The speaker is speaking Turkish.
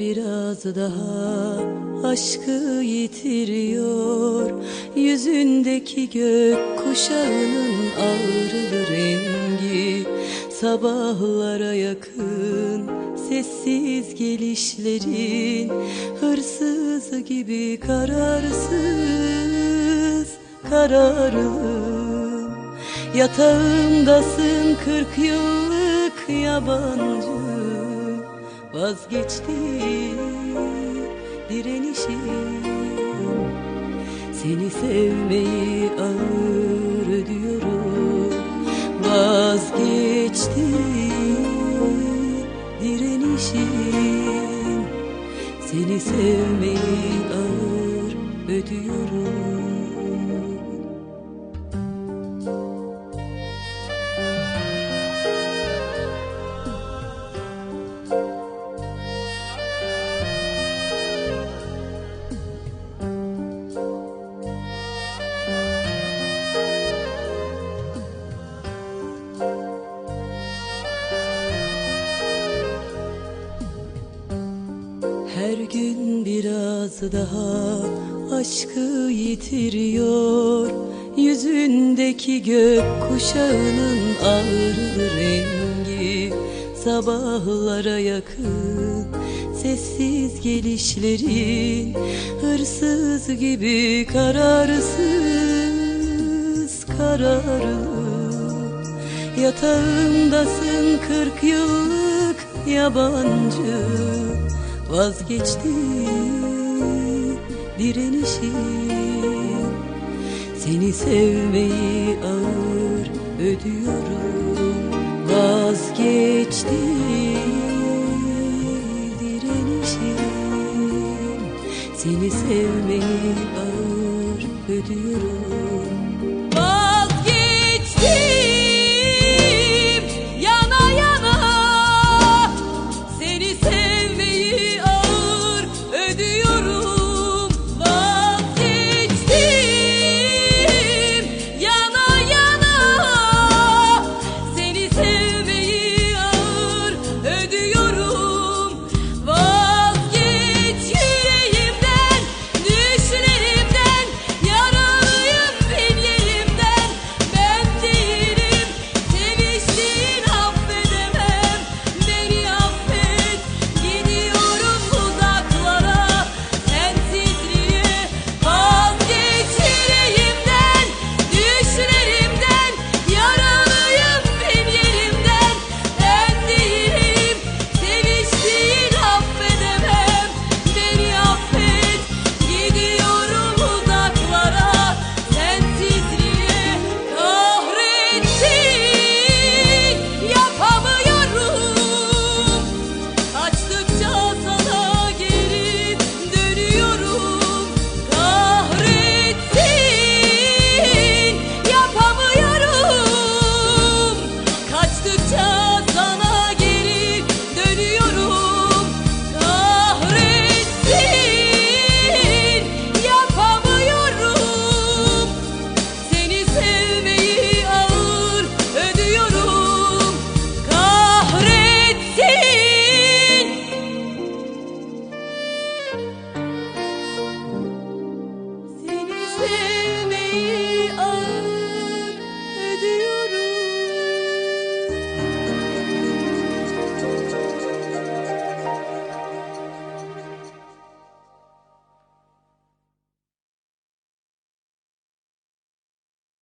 biraz daha aşkı yitiriyor. Yüzündeki gök kuşağının ağrılı rengi Sabahlara yakın sessiz gelişlerin Hırsız gibi kararsız kararlı Yatağımdasın kırk yıllık yabancı Vazgeçti direnişim. Seni sevmeyi ağır ödüyorum. Vazgeçti direnişim. Seni sevmeyi ağır ödüyorum gün biraz daha aşkı yitiriyor. Yüzündeki gök kuşağının ağrılı rengi Sabahlara yakın. Sessiz gelişlerin Hırsız gibi kararsız kararlı. Yatağımdasın kırk yıllık yabancı Vazgeçti direnişim. Seni sevmeyi ağır ödüyorum. Vazgeçti direnişim. Seni sevmeyi ağır ödüyorum